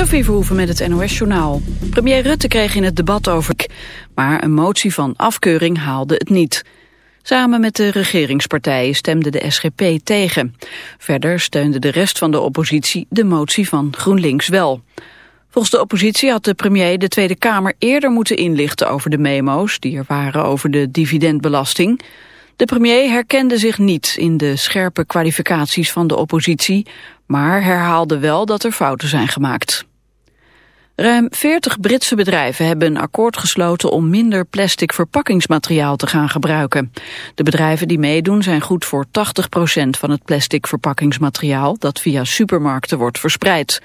Sophie Verhoeven met het NOS-journaal. Premier Rutte kreeg in het debat over... maar een motie van afkeuring haalde het niet. Samen met de regeringspartijen stemde de SGP tegen. Verder steunde de rest van de oppositie de motie van GroenLinks wel. Volgens de oppositie had de premier de Tweede Kamer eerder moeten inlichten over de memo's... die er waren over de dividendbelasting... De premier herkende zich niet in de scherpe kwalificaties van de oppositie, maar herhaalde wel dat er fouten zijn gemaakt. Ruim 40 Britse bedrijven hebben een akkoord gesloten om minder plastic verpakkingsmateriaal te gaan gebruiken. De bedrijven die meedoen zijn goed voor 80% van het plastic verpakkingsmateriaal dat via supermarkten wordt verspreid.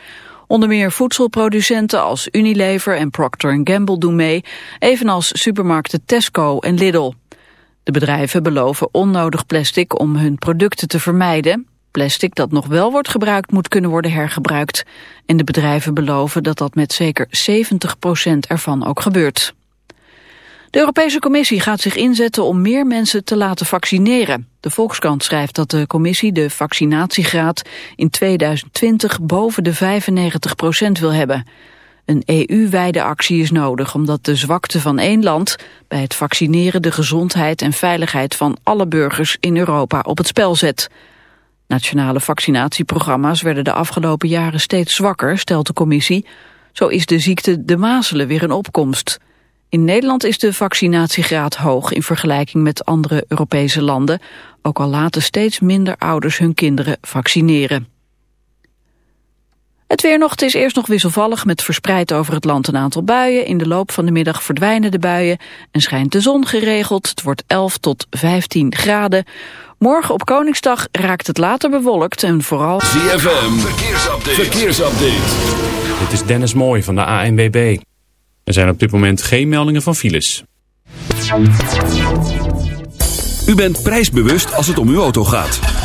Onder meer voedselproducenten als Unilever en Procter Gamble doen mee, evenals supermarkten Tesco en Lidl. De bedrijven beloven onnodig plastic om hun producten te vermijden. Plastic dat nog wel wordt gebruikt moet kunnen worden hergebruikt. En de bedrijven beloven dat dat met zeker 70% ervan ook gebeurt. De Europese Commissie gaat zich inzetten om meer mensen te laten vaccineren. De Volkskrant schrijft dat de commissie de vaccinatiegraad in 2020 boven de 95% wil hebben. Een EU-wijde actie is nodig omdat de zwakte van één land bij het vaccineren de gezondheid en veiligheid van alle burgers in Europa op het spel zet. Nationale vaccinatieprogramma's werden de afgelopen jaren steeds zwakker, stelt de commissie. Zo is de ziekte de mazelen weer een opkomst. In Nederland is de vaccinatiegraad hoog in vergelijking met andere Europese landen, ook al laten steeds minder ouders hun kinderen vaccineren. Het weer nog, het is eerst nog wisselvallig met verspreid over het land een aantal buien. In de loop van de middag verdwijnen de buien en schijnt de zon geregeld. Het wordt 11 tot 15 graden. Morgen op Koningsdag raakt het later bewolkt en vooral... ZFM, verkeersupdate. verkeersupdate. Dit is Dennis Mooij van de ANWB. Er zijn op dit moment geen meldingen van files. U bent prijsbewust als het om uw auto gaat.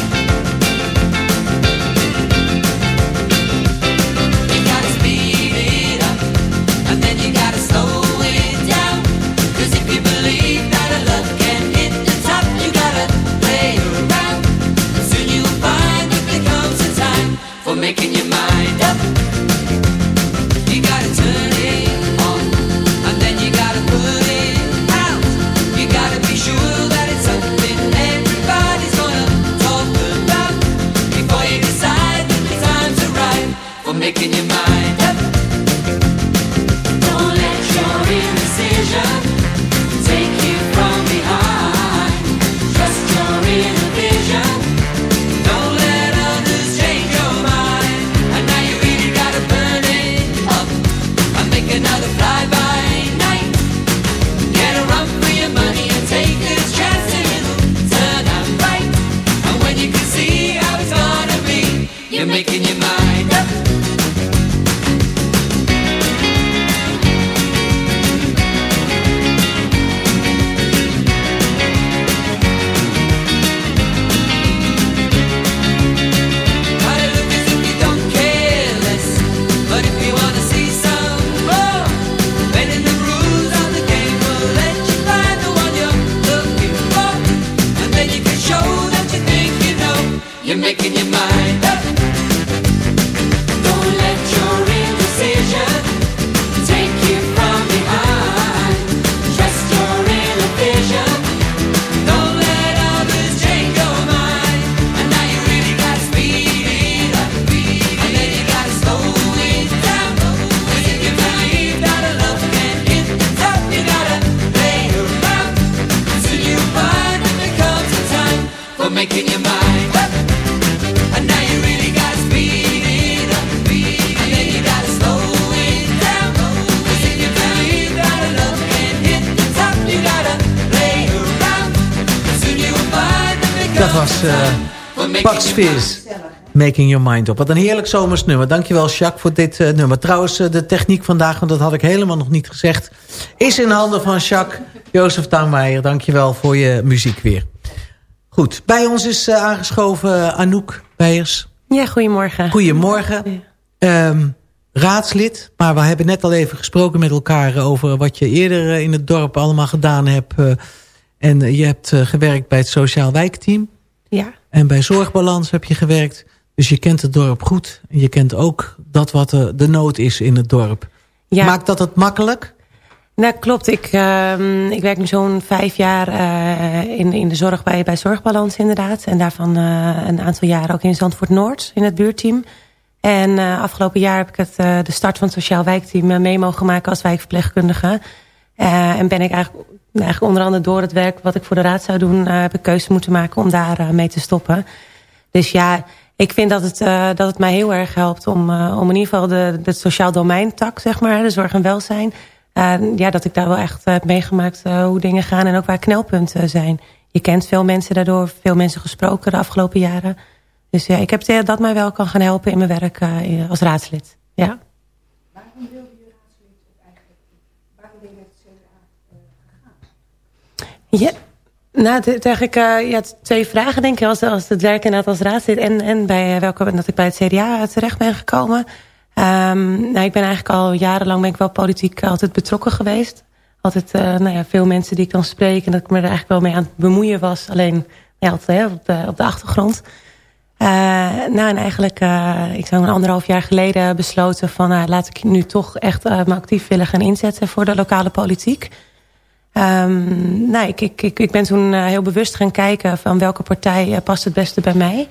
Making Your Mind Up. Wat een heerlijk zomers nummer. Dankjewel Jacques voor dit eh, nummer. Trouwens, eh, de techniek vandaag, want dat had ik helemaal nog niet gezegd... is in handen van Jacques. Jozef Tuinmeijer, dankjewel voor je muziek weer. Goed, bij ons is eh, aangeschoven Anouk Beijers. Ja, goedemorgen. Goedemorgen. Ehm, raadslid, maar we hebben net al even gesproken met elkaar... over wat je eerder in het dorp allemaal gedaan hebt. en je hebt gewerkt bij het Sociaal Wijkteam... Ja, En bij Zorgbalans heb je gewerkt. Dus je kent het dorp goed. En je kent ook dat wat de, de nood is in het dorp. ja. Maakt dat het makkelijk? Nou, klopt. Ik, ehm, ik werk nu zo'n vijf jaar eh, in, in de zorg bij, bij Zorgbalans inderdaad. En daarvan eh, een aantal jaren ook in Zandvoort Noord in het buurteam. En eh, afgelopen jaar heb ik het, de start van het Sociaal Wijkteam mee mogen maken als wijkverpleegkundige. En ben ik eigenlijk, eigenlijk onder andere door het werk wat ik voor de raad zou doen... heb ik keuze moeten maken om daar mee te stoppen. Dus ja, ik vind dat het, eh, dat het mij heel erg helpt om, eh, om in ieder geval de, de sociaal domeintak, zeg maar, de zorg en welzijn. eh, ja, dat ik daar wel echt heb meegemaakt eh, hoe dingen gaan en ook waar knelpunten zijn. Je kent veel mensen daardoor, veel mensen gesproken de afgelopen jaren. Dus ja, ik heb het dat dat mij wel kan gaan helpen in mijn werk eh, als raadslid. Ja. Ja, nou, het, eigenlijk eh, ja, twee vragen denk ik. Als, als het werk inderdaad als raadslid en, en bij eh, welke dat ik bij het CDA terecht ben gekomen. Ehm, nou, ik ben eigenlijk al jarenlang ben ik wel politiek altijd betrokken geweest. Altijd uh, nou ja, veel mensen die ik dan spreek en dat ik me er eigenlijk wel mee aan het bemoeien was. Alleen ja, altijd, hè, op, de, achtergrond. Nou, en eigenlijk, ik zou een anderhalf jaar geleden besloten van uh, laat ik nu toch echt me actief willen gaan inzetten voor de lokale politiek. Um, nou, ik, ik, ik, ik ben toen uh, heel bewust gaan kijken van welke partij uh, past het beste bij mij.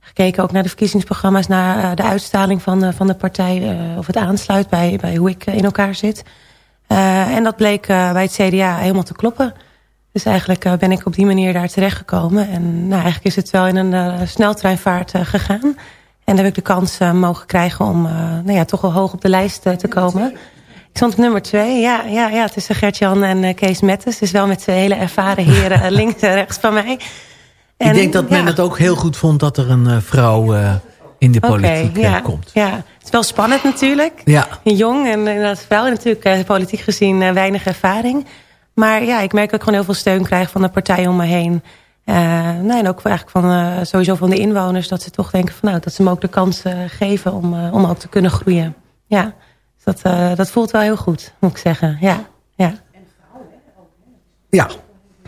Gekeken ook naar de verkiezingsprogramma's, naar uh, de uitstraling van, uh, van de partij, of het aansluit bij, bij hoe ik in elkaar zit. Uh, en dat bleek uh, bij het CDA helemaal te kloppen. Dus eigenlijk uh, ben ik op die manier daar terechtgekomen. En nou, eigenlijk is het wel in een sneltreinvaart gegaan. En heb ik de kans mogen krijgen om nou ja, toch wel hoog op de lijst te komen. Ik stond op nummer twee, ja, ja, ja tussen Gert-Jan en uh, Kees Mettes. Dus wel met twee hele ervaren heren links en rechts van mij. En, ik denk dat men het ook heel goed vond dat er een uh, vrouw in de politiek okay, ja, komt. Ja, het is wel spannend natuurlijk. Ja. Jong en inderdaad vrouw. En natuurlijk politiek gezien weinig ervaring. Maar ja, ik merk dat ik gewoon heel veel steun krijg van de partij om me heen. Uh, nou, en ook eigenlijk van, uh, sowieso van de inwoners. Dat ze toch denken van nou, dat ze me ook de kans uh, geven om, om ook te kunnen groeien. Ja, dat, dat voelt wel heel goed, moet ik zeggen. Ja, ja. Ja,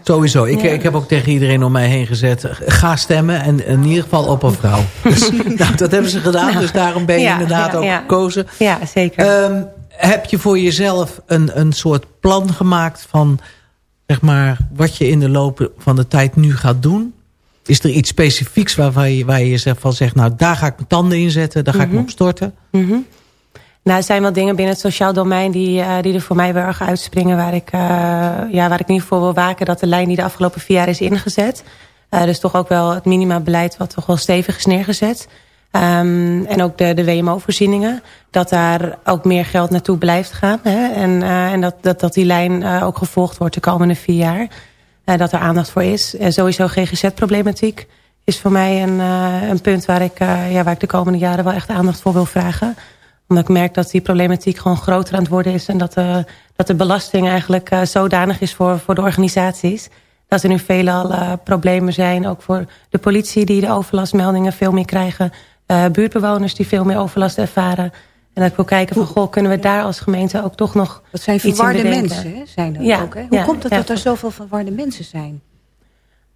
sowieso. Ik, ja. ik heb ook tegen iedereen om mij heen gezet. Ga stemmen en in ieder geval op een vrouw. dus, nou, dat hebben ze gedaan, nou, dus daarom ben je ja, inderdaad ook gekozen. Ja, zeker. Um, heb je voor jezelf een, een soort plan gemaakt van zeg maar, wat je in de loop van de tijd nu gaat doen? Is er iets specifieks waar je, waar je van zegt, nou daar ga ik mijn tanden in zetten, daar ga mm -hmm. ik me op storten? Mm -hmm. Nou, er zijn wel dingen binnen het sociaal domein die, uh, die er voor mij wel erg uitspringen. Waar ik, uh, ja, waar ik ieder geval wil waken dat de lijn die de afgelopen vier jaar is ingezet. Uh, dus toch ook wel het minimabeleid wat toch wel stevig is neergezet. Um, en ook de, de WMO-voorzieningen. Dat daar ook meer geld naartoe blijft gaan. Hè? En, en dat, dat, dat die lijn ook gevolgd wordt de komende vier jaar. Dat er aandacht voor is. En sowieso GGZ-problematiek is voor mij een, een punt waar ik, ja, waar ik de komende jaren wel echt aandacht voor wil vragen. Omdat ik merk dat die problematiek gewoon groter aan het worden is. En dat, dat de belasting eigenlijk zodanig is voor, voor de organisaties dat er nu veelal uh, problemen zijn. Ook voor de politie die de overlastmeldingen veel meer krijgen. Buurtbewoners die veel meer overlast ervaren. En dat ik wil kijken van, goh, kunnen we daar als gemeente ook toch nog Dat zijn verwarde mensen, hè, zijn dat ja, ook. Hè? Hoe ja, komt het ja. dat er zoveel verwarde mensen zijn?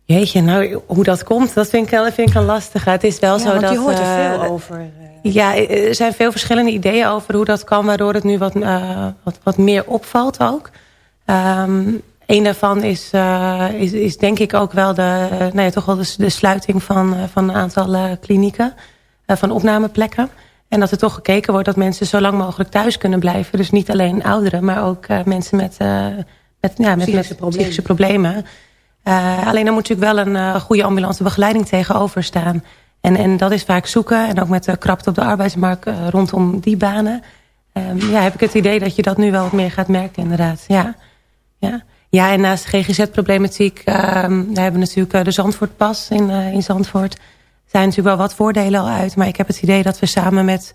Jeetje, nou, hoe dat komt, dat vind ik, vind ik een lastige. Het is wel zo want dat... je hoort er uh, veel over. Ja, er zijn veel verschillende ideeën over hoe dat kan... waardoor het nu wat, uh, wat, wat meer opvalt ook. Um, een daarvan is, uh, is, is denk ik ook wel de, uh, nou toch wel de, de sluiting van, uh, van een aantal klinieken, van opnameplekken. En dat er toch gekeken wordt dat mensen zo lang mogelijk thuis kunnen blijven. Dus niet alleen ouderen, maar ook mensen met, met, ja, met, Psychische met problemen. psychische problemen. Eh, alleen dan moet natuurlijk wel een eh, goede ambulancebegeleiding tegenover staan. En, en dat is vaak zoeken. En ook met de krapte op de arbeidsmarkt eh, rondom die banen. Ehm, ja, heb ik het idee dat je dat nu wel wat meer gaat merken inderdaad. Ja, ja. ja en naast GGZ-problematiek... ehm daar hebben we natuurlijk eh, de Zandvoortpas in, eh, in Zandvoort. Zijn natuurlijk wel wat voordelen al uit. Maar ik heb het idee dat we samen met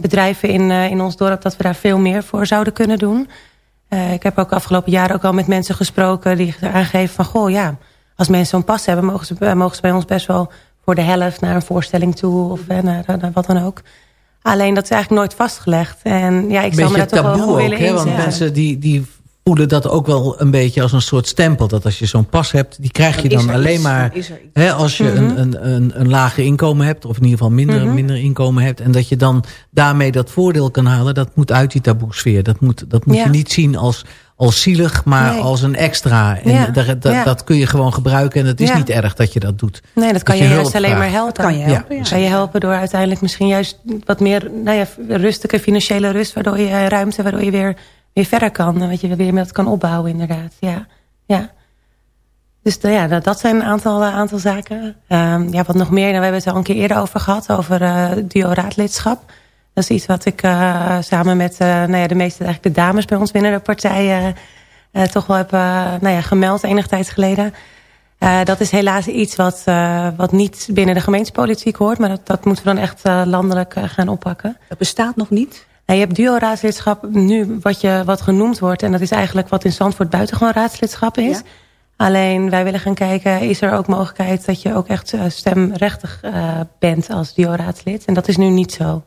bedrijven in, in ons dorp... dat we daar veel meer voor zouden kunnen doen. Ik heb ook afgelopen jaren ook al met mensen gesproken... die aangeven van, goh ja, als mensen zo'n pas hebben... Mogen ze, mogen ze bij ons best wel voor de helft naar een voorstelling toe... of eh, naar, naar wat dan ook. Alleen dat is eigenlijk nooit vastgelegd. En ja, ik zou me beetje daar toch wel taboe ook, willen hè? Want mensen die, die voelen dat ook wel een beetje als een soort stempel. Dat als je zo'n pas hebt, die krijg je Dan alleen iets, maar... dan. Hè, als je Mhm. een, een, een, een lager inkomen hebt, of in ieder geval minder, Mhm. minder inkomen hebt... en dat je dan daarmee dat voordeel kan halen, dat moet uit die taboesfeer. Dat moet, dat moet Ja. je niet zien als, als zielig, maar Nee. als een extra. En Ja. daar- dat, Ja. dat kun je gewoon gebruiken en het is Ja. niet erg dat je dat doet. Nee, dat kan dat je, je juist hulp alleen maar helpen. kan je helpen, ja. Kan je helpen door uiteindelijk misschien juist wat meer nou ja, rustige financiële rust... waardoor je eh, ruimte, waardoor je weer, weer verder kan. En wat je weer met kan opbouwen inderdaad. Ja, ja. Dus de- ja, dat, dat zijn een aantal, eh, aantal zaken. Ehm, ja, wat nog meer, nou, we hebben het al een keer eerder over gehad... over eh duo-raadlidschap. Dat is iets wat ik eh, samen met eh, nou ja, de meeste eigenlijk de dames bij ons binnen de partij... eh, toch wel heb nou ja, gemeld enige tijd geleden... Dat is helaas iets wat, wat niet binnen de gemeentepolitiek hoort. Maar dat, dat moeten we dan echt landelijk gaan oppakken. Dat bestaat nog niet. Nou, je hebt duo-raadslidschap nu wat, je, wat genoemd wordt. En dat is eigenlijk wat in Zandvoort buitengewoon raadslidschap is. Ja. Alleen wij willen gaan kijken, is er ook mogelijkheid dat je ook echt stemrechtig bent als duo-raadslid. En dat is nu niet zo.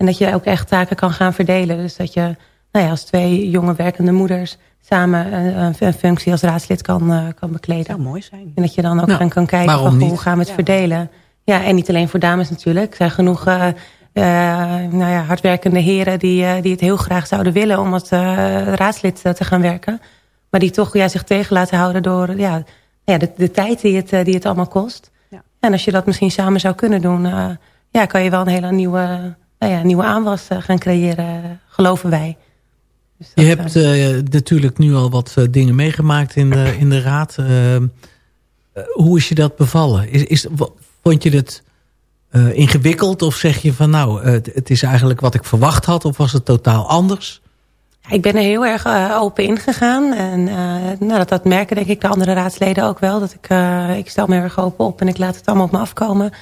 En dat je ook echt taken kan gaan verdelen. Dus dat je nou ja, als twee jonge werkende moeders samen een, een- functie als raadslid kan, eh, kan bekleden. zou mooi zijn. En dat je dan ook Nou, gaan kan kijken van, hoe gaan we het Ja. verdelen. Ja, en niet alleen voor dames natuurlijk. Er zijn genoeg eh, eh, nou ja, hardwerkende heren die, eh, die het heel graag zouden willen om als eh, raadslid eh, te gaan werken. Maar die toch ja, zich tegen laten houden door ja, ja, de, de tijd die het, eh, die het allemaal kost. Ja. En als je dat misschien samen zou kunnen doen, eh, ja, kan je wel een hele nieuwe, nou ja, nieuwe aanwas eh, gaan creëren, geloven wij. Dus Je hebt eh, eh, natuurlijk nu al wat eh, dingen meegemaakt in de, in de raad. Eh, eh, hoe is je dat bevallen? Is, is, vond je het eh, ingewikkeld of zeg je van nou, eh, het, het is eigenlijk wat ik verwacht had of was het totaal anders? Ik ben er heel erg eh, open ingegaan. En eh, nou, dat, dat merken denk ik de andere raadsleden ook wel. Dat ik, eh, ik stel me erg open op en ik laat het allemaal op me afkomen.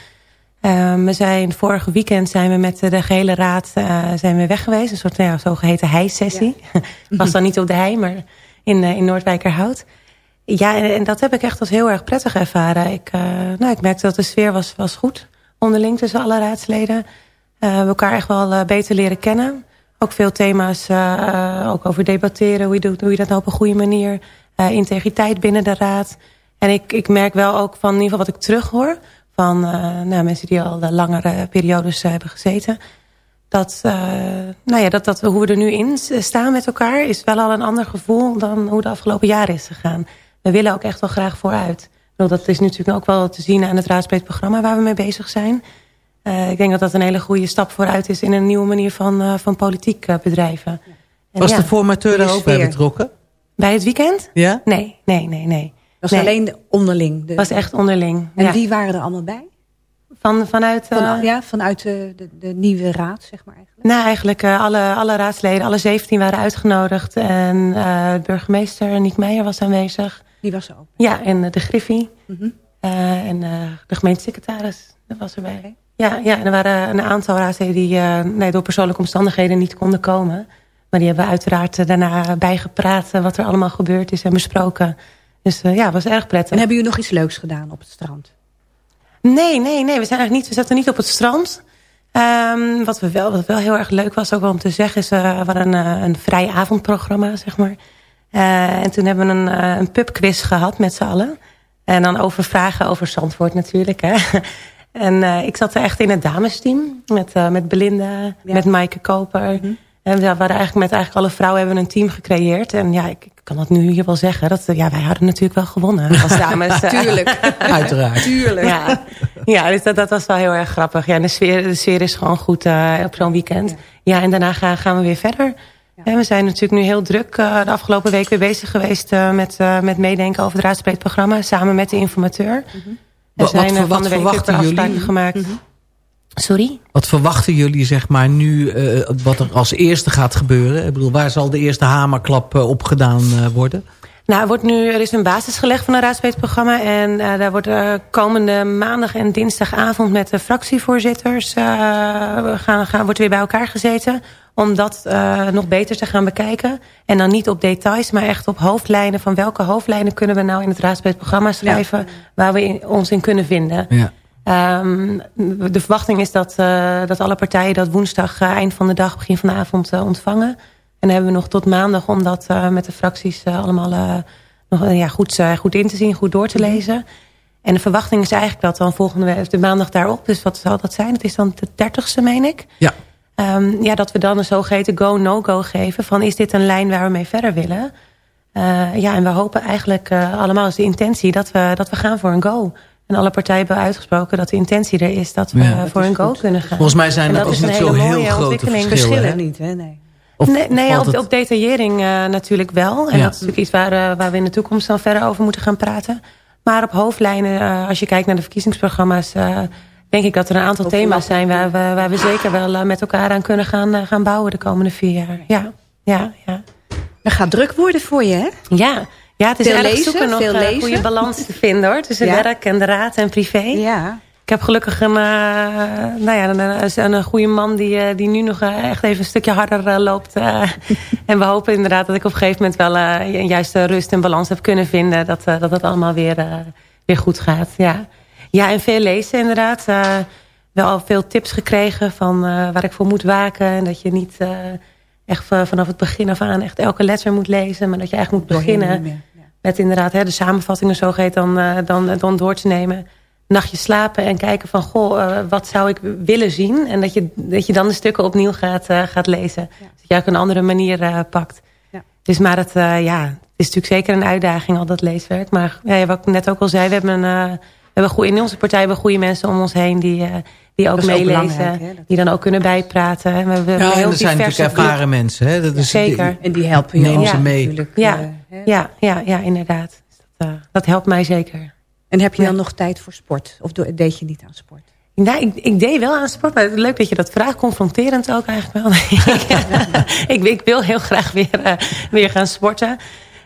Ehm, we zijn vorige weekend zijn we met de gehele raad eh, zijn we weg geweest. Een soort nou ja, zogeheten hei-sessie. Was dan niet op de hei, maar in, eh, in Noordwijkerhout. Ja, en, en dat heb ik echt als heel erg prettig ervaren. Ik, eh, nou, ik merkte dat de sfeer was, was goed onderling tussen alle raadsleden. We hebben elkaar echt wel beter leren kennen. Ook veel thema's ook over debatteren. Hoe je, doet, hoe je dat nou op een goede manier. integriteit binnen de raad. En ik, ik merk wel ook van in ieder geval wat ik terughoor. Van eh, nou, mensen die al de langere periodes eh, hebben gezeten. Dat, eh, nou ja, dat, dat hoe we er nu in staan met elkaar... is wel al een ander gevoel dan hoe de afgelopen jaren is gegaan. We willen ook echt wel graag vooruit. Dat is natuurlijk ook wel te zien aan het raadsbreed programma... waar we mee bezig zijn. Ik denk dat dat een hele goede stap vooruit is... in een nieuwe manier van, van politiek bedrijven. En Was ja, de formateur daar ook bij betrokken? Bij het weekend? Ja? Nee, nee, nee, nee. Dat was Nee. alleen de onderling. De, Het was echt onderling. en ja. wie waren er allemaal bij? Van, vanuit... eh, Van, ja, vanuit de, de, de nieuwe raad, zeg maar eigenlijk. Nou, eigenlijk eh, alle, alle raadsleden, alle 17 waren uitgenodigd. En eh, burgemeester Niek Meijer was aanwezig. Die was er ook. Ja, en eh, de Griffie. Mhm. Eh, en eh, de gemeentesecretaris dat was erbij. Ja, ja, en er waren een aantal raadsleden die eh, nee, door persoonlijke omstandigheden niet konden komen. Maar die hebben uiteraard eh, daarna bijgepraat eh, wat er allemaal gebeurd is en besproken. Dus eh, ja, het was erg prettig. En hebben jullie nog iets leuks gedaan op het strand? Nee, nee, nee. We, zijn eigenlijk niet, we zaten niet op het strand. Ehm, wat, we wel, wat wel heel erg leuk was ook wel om te zeggen... is uh, we hadden een, uh, een vrij avondprogramma, zeg maar. Uh, en toen hebben we een, uh, een pubquiz gehad met z'n allen. En dan over vragen over Zandvoort natuurlijk. Hè. en uh, ik zat er echt in het damesteam. Met, uh, met Belinda, ja. met Maaike Koper... Mm -hmm. En we hadden eigenlijk met eigenlijk alle vrouwen hebben we een team gecreëerd. En ja, ik kan dat nu hier wel zeggen. Dat, ja, wij hadden natuurlijk wel gewonnen als dames. Tuurlijk. Uiteraard. Tuurlijk. Ja, ja dus dat, dat was wel heel erg grappig. Ja, de, sfeer, de sfeer is gewoon goed uh, op zo'n weekend. Ja. ja, en daarna gaan, gaan we weer verder. Ja. hè, we zijn natuurlijk nu heel druk eh, de afgelopen week weer bezig geweest eh, met, eh, met meedenken over het raadsbreed programma. Samen met de informateur. Er Wat- zijn wat eh, van de week weer jullie? afspraken gemaakt. Sorry? Wat verwachten jullie zeg maar nu eh, wat er als eerste gaat gebeuren? Ik bedoel, waar zal de eerste hamerklap eh, op gedaan eh, worden? Nou, er, wordt nu, er is een basis gelegd van een raadsbreedprogramma. En daar wordt komende maandag en dinsdagavond met de fractievoorzitters... gaan, gaan, wordt weer bij elkaar gezeten om dat nog beter te gaan bekijken. En dan niet op details, maar echt op hoofdlijnen. Van welke hoofdlijnen kunnen we nou in het raadsbreedprogramma schrijven... waar we in- ons in kunnen vinden. Ja. Ehm, de verwachting is dat, eh, dat alle partijen dat woensdag eh, eind van de dag, begin van de avond eh, ontvangen. En dan hebben we nog tot maandag om dat met de fracties allemaal nog, ja, goed, goed in te zien, goed door te lezen. En de verwachting is eigenlijk dat dan volgende week, de maandag daarop, dus wat zal dat zijn? Het is dan de dertigste, meen ik. Ja. Ehm, ja, dat we dan een zogeheten go-no-go geven. Van is dit een lijn waar we mee verder willen? Ja, en we hopen eigenlijk allemaal is de intentie dat we, dat we gaan voor een go. En alle partijen hebben uitgesproken dat de intentie er is dat we Ja. eh, voor een go kunnen gaan. Volgens mij zijn En er dat ook is niet zo heel mooie grote ontwikkeling. verschillen. Niet, hè? Nee. Of- nee, op, het- op detaillering eh, natuurlijk wel. En Ja. dat is natuurlijk iets waar, eh, waar we in de toekomst dan verder over moeten gaan praten. Maar op hoofdlijnen, eh, als je kijkt naar de verkiezingsprogramma's... eh, denk ik dat er een aantal thema's zijn... waar we, waar we zeker wel eh, met elkaar aan kunnen gaan, gaan bouwen de komende vier jaar. Ja, ja, ja. Het gaat druk worden voor je, hè? Ja, ja het is Veel lezen, zoeken nog veel een lezen. goede balans te vinden hoor. Tussen Ja. werk en de raad en privé. Ja. Ik heb gelukkig een, eh, nou ja, een, een, een goede man die, eh, die nu nog eh, echt even een stukje harder eh, loopt. eh. en we hopen inderdaad dat ik op een gegeven moment wel eh, een juiste rust en balans heb kunnen vinden. Dat eh, dat het allemaal weer, eh, weer goed gaat. Ja. ja, en veel lezen inderdaad. Eh, wel al veel tips gekregen van eh, waar ik voor moet waken. En dat je niet eh, echt vanaf het begin af aan echt elke letter moet lezen. Maar dat je eigenlijk moet beginnen. Met inderdaad hè, de samenvattingen zo heet dan, eh, dan, dan door te nemen. Nachtje slapen en kijken van, goh, eh, wat zou ik willen zien? En dat je, dat je dan de stukken opnieuw gaat, eh, gaat lezen. Dat je ook een andere manier eh, pakt. Ja. Dus maar het, eh, ja, het is natuurlijk zeker een uitdaging, al dat leeswerk. Maar ja, wat ik net ook al zei, we hebben, een, eh, we hebben goede, in onze partij hebben we goede mensen om ons heen... die, eh, die ook meelezen, die dan ook kunnen bijpraten. En we hebben Ja, en er zijn natuurlijk ervaren mensen. Hè? Dat is, Zeker. En die helpen je Neem ze mee. natuurlijk. Ja, eh, hè. ja, ja, ja, inderdaad. Dat, eh, dat helpt mij zeker. En heb je Ja. dan nog tijd voor sport? Of deed je niet aan sport? Nou, ik, ik deed wel aan sport, maar leuk dat je dat vraagt. Confronterend ook eigenlijk wel. ik, ik wil heel graag weer, eh, weer gaan sporten.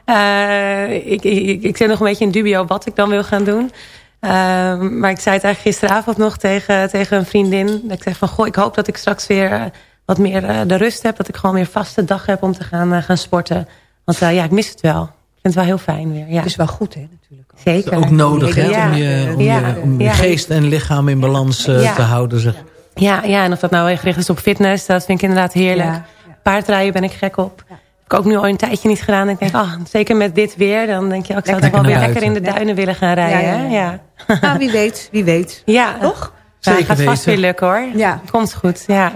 Eh, ik, ik, ik zit nog een beetje in dubio wat ik dan wil gaan doen. Eh, maar ik zei het eigenlijk gisteravond nog tegen, tegen een vriendin. Dat ik zeg van, goh, ik hoop dat ik straks weer wat meer de rust heb. Dat ik gewoon weer vaste dag heb om te gaan, gaan sporten. Want eh, ja, ik mis het wel. Ik vind het wel heel fijn weer. Ja. Het is wel goed, hè, natuurlijk. ook. Zeker. ook nodig hè, Ja. om je, om je, Ja. om je Ja. geest en lichaam in balans eh, Ja. te houden. Zeg. Ja, ja, en of dat nou gericht is op fitness, dat vind ik inderdaad heerlijk. Ja, ja. Paardrijden ben ik gek op. Heb ik ook nu al een tijdje niet gedaan. Ik denk, ah, zeker met dit weer, dan denk je, oh, ik zou toch wel weer lekker in de duinen willen gaan rijden. Ja, hè? ja, Ja, Nou, wie weet, wie weet. ja. Toch? Ja, Zeker gaat vast weten. weer lukken hoor. Ja. Komt goed, ja.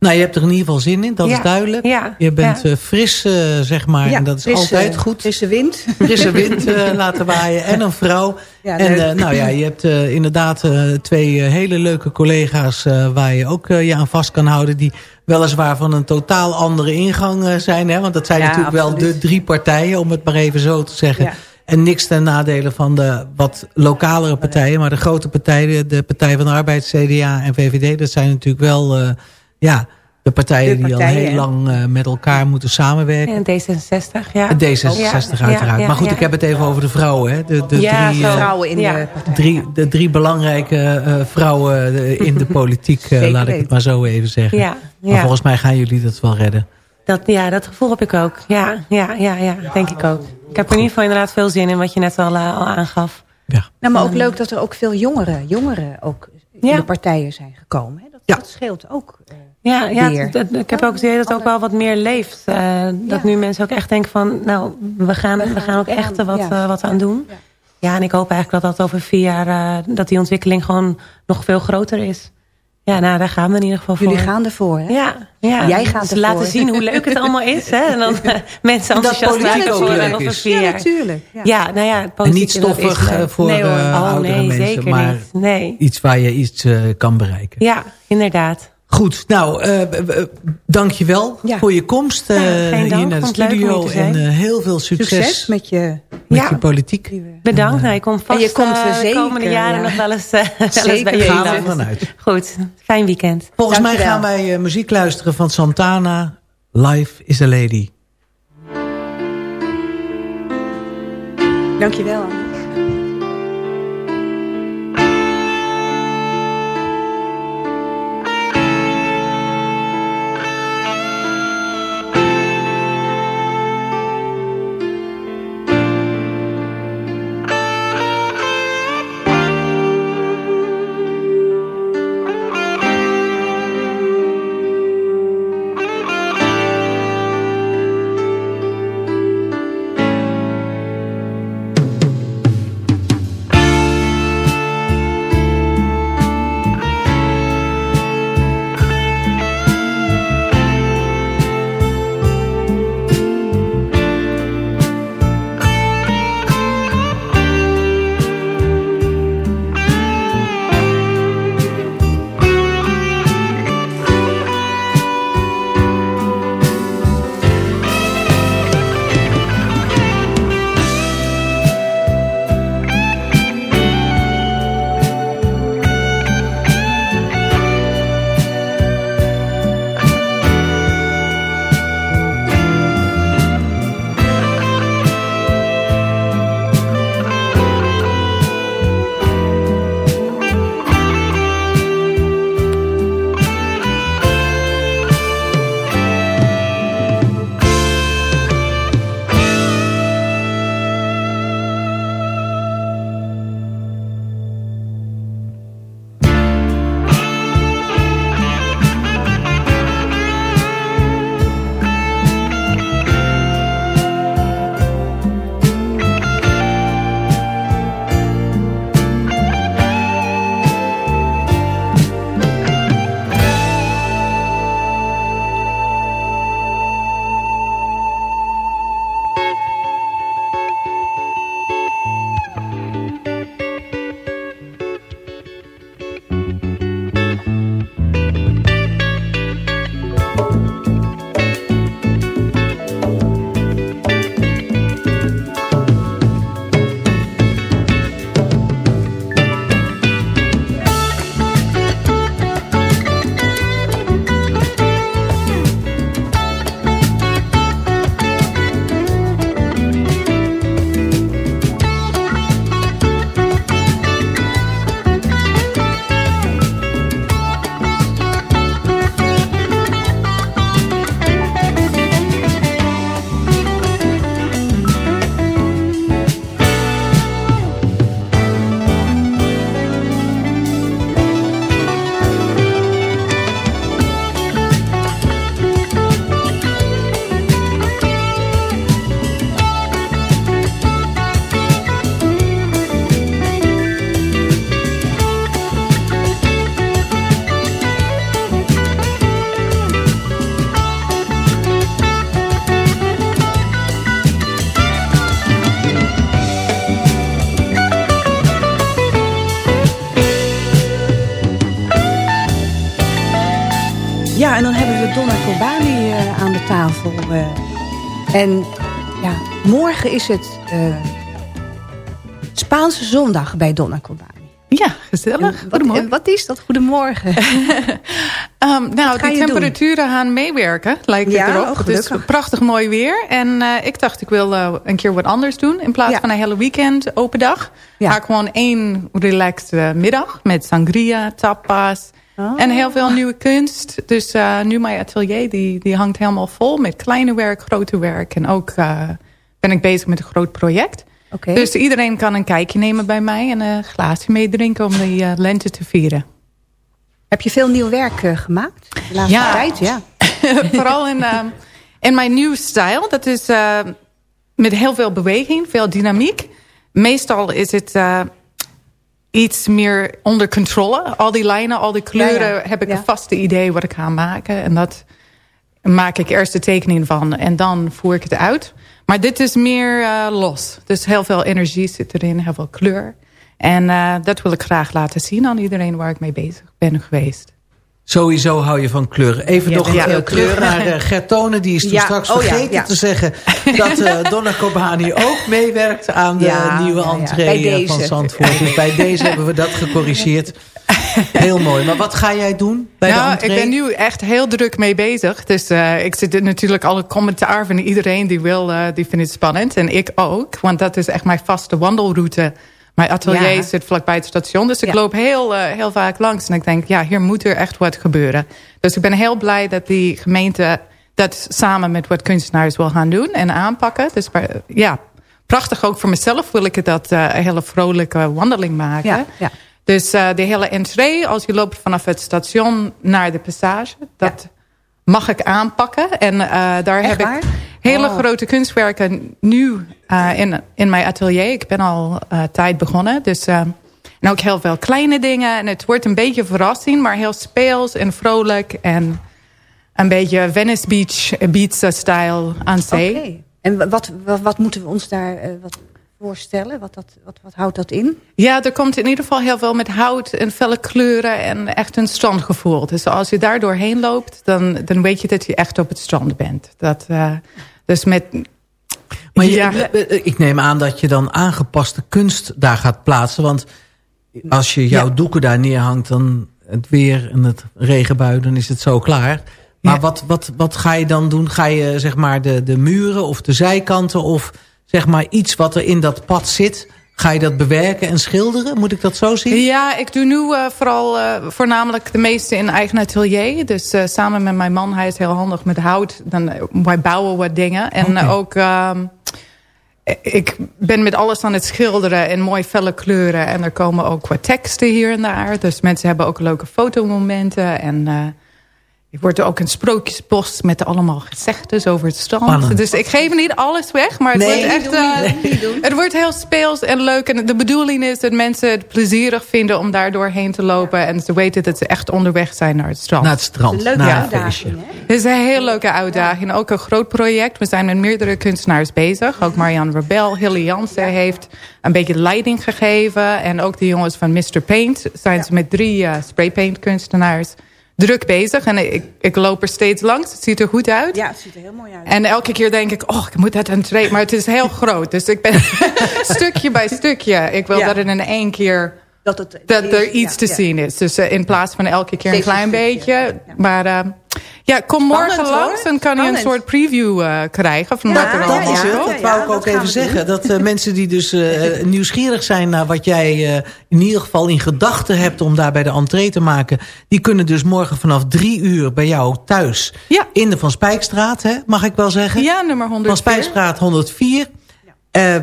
Nou, je hebt er in ieder geval zin in, dat Ja. is duidelijk. Ja. Je bent Ja. eh, fris, eh, zeg maar, en dat is frisse- altijd goed. Frisse wind. Frisse wind eh, laten waaien en een vrouw. Ja, en nou ja, je hebt inderdaad twee hele leuke collega's... waar je ook je aan vast kan houden... die weliswaar van een totaal andere ingang zijn. Hè? Want dat zijn natuurlijk wel de drie partijen, om het maar even zo te zeggen. Ja. En niks ten nadele van de wat lokalere partijen. Maar de grote partijen, de Partij van de Arbeid, CDA en VVD... dat zijn natuurlijk wel ja, de partijen, De die al heel lang eh, met elkaar moeten samenwerken. En D66, ja. D66 Ja, uiteraard. ja, ja, maar goed, ja. ik heb het even over de vrouwen. Hè? De, de, Ja, drie, zo. eh, Vrouwen in Ja. de partij. drie, de drie belangrijke eh, vrouwen in de politiek, eh, laat ik het maar zo even zeggen. Ja, Maar volgens mij gaan jullie dat wel redden. Dat, ja, dat gevoel heb ik ook. Ja, ja, ja, ja, denk ik ook. Ik heb er in ieder geval inderdaad veel zin in wat je net al, al aangaf. Ja. Nou, maar ook leuk dat er ook veel jongeren, jongeren ook in Ja. de partijen zijn gekomen. Hè? Dat, Ja. dat scheelt ook. Eh. Ja, ja ik heb ook het idee dat het ook wel wat meer leeft. Eh, dat Ja. nu mensen ook echt denken van... nou, we gaan, we gaan ook echt gaan, wat, ja. eh, wat aan doen. Ja. Ja, en ik hoop eigenlijk dat dat over vier jaar... eh, dat die ontwikkeling gewoon nog veel groter is. Ja, nou, daar gaan we in ieder geval Jullie voor. gaan ervoor, hè? Ja, ja. Jij gaat Dus ervoor. laten zien hoe leuk het allemaal is. Hè? En dan eh, mensen enthousiast voor leuk over vier Ja, jaar. natuurlijk. Ja. Ja, nou ja, En politiek niet is stoffig eh, voor Nee, hoor. eh, Oh oudere nee, mensen, zeker maar niet. Nee. iets waar je iets eh, kan bereiken. Ja, inderdaad. Goed, nou, eh, dank je wel Ja. voor je komst eh, dank. hier naar de studio. hier te zijn. En eh, heel veel succes, Succes met je... met Ja. je politiek. Bedankt. Nou, ik kom vast je komt er eh, de komende jaren ja. nog wel eens, eh, wel eens bij je. Gaan we vanuit. Goed, fijn weekend. Volgens mij Dankjewel. gaan wij eh, muziek luisteren van Santana. Life is a Lady. Dankjewel, eh. en ja, morgen is het eh, Spaanse zondag bij Donna Corbani. Ja, gezellig. En wat, Goedemorgen. en wat is dat? Goedemorgen. Ehm, nou, die doen? temperaturen gaan meewerken, lijkt Ja, het erop. oh, het is gelukkig. prachtig mooi weer. En eh, ik dacht, ik wil een keer wat anders doen. In plaats Ja. van een hele weekend, open dag. Ja. Ga ik gewoon één relaxed middag. Met sangria, tapas. Oh. En heel veel nieuwe kunst. Dus eh, nu mijn atelier, die, die hangt helemaal vol. Met kleine werk, grote werk. En ook eh, ben ik bezig met een groot project. Dus iedereen kan een kijkje nemen bij mij. En een glaasje meedrinken om die eh, lente te vieren. Heb je veel nieuw werk gemaakt? De laatste Ja. tijd, ja. Vooral in, in mijn nieuwe stijl. Dat is met heel veel beweging, veel dynamiek. Meestal is het iets meer onder controle. Al die lijnen, al die kleuren Ja, ja. heb ik een vaste idee wat ik ga maken. En dat maak ik eerst de tekening van en dan voer ik het uit. Maar dit is meer eh, los. Dus heel veel energie zit erin, heel veel kleur. En eh, dat wil ik graag laten zien aan iedereen waar ik mee bezig ben geweest. Sowieso hou je van kleuren. Even Ja, nog eh, heel terug naar uh, Gertone. Die is toen Ja, straks oh ja, vergeten ja. te zeggen... dat eh, Donna Kobani ook meewerkt aan de Ja, nieuwe ja, ja. entree Bij eh, van deze. Zandvoort. Dus bij deze hebben we dat gecorrigeerd. Heel mooi. Maar wat ga jij doen bij de Nou, entree? ik ben nu echt heel druk mee bezig. Dus eh, ik zit natuurlijk alle commentaar van iedereen die wil, eh, die vindt het spannend. En ik ook, want dat is echt mijn vaste wandelroute. Mijn atelier Ja. zit vlakbij het station, dus ik Ja. loop heel, eh, heel vaak langs. En ik denk, ja, hier moet er echt wat gebeuren. Dus ik ben heel blij dat die gemeente dat samen met wat kunstenaars wil gaan doen en aanpakken. Dus eh, ja, prachtig ook voor mezelf wil ik dat eh, een hele vrolijke wandeling maken. Ja, ja. Dus de hele entree, als je loopt vanaf het station naar de passage... dat mag ik aanpakken. En eh, daar Echt heb waar? ik hele Oh. grote kunstwerken nu eh, in, in mijn atelier. Ik ben al eh, tijd begonnen. Dus, en ook heel veel kleine dingen. En het wordt een beetje verrassing, maar heel speels en vrolijk. En een beetje Venice Beach, Ibiza-style aan zee. Oké. En wat, wat, wat moeten we ons daar wat voorstellen? Wat, dat, wat, wat houdt dat in? Ja, er komt in ieder geval heel veel met hout en felle kleuren en echt een strandgevoel. Dus als je daar doorheen loopt, dan, dan weet je dat je echt op het strand bent. Dat, eh, dus met... Maar je- ja, eh, eh, ik neem aan dat je dan aangepaste kunst daar gaat plaatsen. Want als je jouw Ja. doeken daar neerhangt... dan het weer en het regenbui, dan is het zo klaar. Maar Ja. wat, wat, wat ga je dan doen? Ga je zeg maar de, de muren of de zijkanten... of zeg maar iets wat er in dat pad zit... ga je dat bewerken en schilderen? Moet ik dat zo zien? ja, ik doe nu eh, vooral eh, voornamelijk de meeste in eigen atelier. Dus eh, samen met mijn man, hij is heel handig met hout. Dan, wij bouwen wat dingen. En ook... ehm, ik ben met alles aan het schilderen in mooie felle kleuren. En er komen ook wat teksten hier en daar. Dus mensen hebben ook leuke fotomomenten. En ik word ook een sprookjesbos met allemaal gezegdes over het strand. Spannend. Dus ik geef niet alles weg. Maar het Nee, wordt echt... doen, eh, Het wordt heel speels en leuk. En de bedoeling is dat mensen het plezierig vinden om daar doorheen te lopen. En ze weten dat ze echt onderweg zijn naar het strand. Naar het strand, Leuke naar een uitdaging? Het is een heel leuke uitdaging. Ook een groot project. We zijn met meerdere kunstenaars bezig. Ook Marianne Rebel, Hilly Jansen heeft een beetje leiding gegeven. En ook de jongens van Mr. Paint zijn ze met drie eh, spraypaint kunstenaars druk bezig. En ik, ik loop er steeds langs. Het ziet er goed uit. Ja, het ziet er heel mooi uit. En elke keer denk ik, oh, ik moet dat een tree. Maar het is heel groot. Dus ik ben stukje bij stukje. Ik wil Ja. dat het in één keer dat het, dat er iets ja, te ja. zien is. Dus eh, in plaats van elke keer een klein beetje. Maar eh, ja, kom morgen Spannend, langs. Dan kan je een soort preview eh, krijgen van Ja, wat er Dat allemaal is het, dat ja, wou ik ook even zeggen. Dat eh, mensen die dus eh, nieuwsgierig zijn naar wat jij eh, in ieder geval in gedachten hebt om daar bij de entree te maken. Die kunnen dus morgen vanaf drie uur bij jou thuis. Ja. In de Van Spijkstraat, hè, mag ik wel zeggen. Ja, nummer 104. Van Spijkstraat 104. Eh,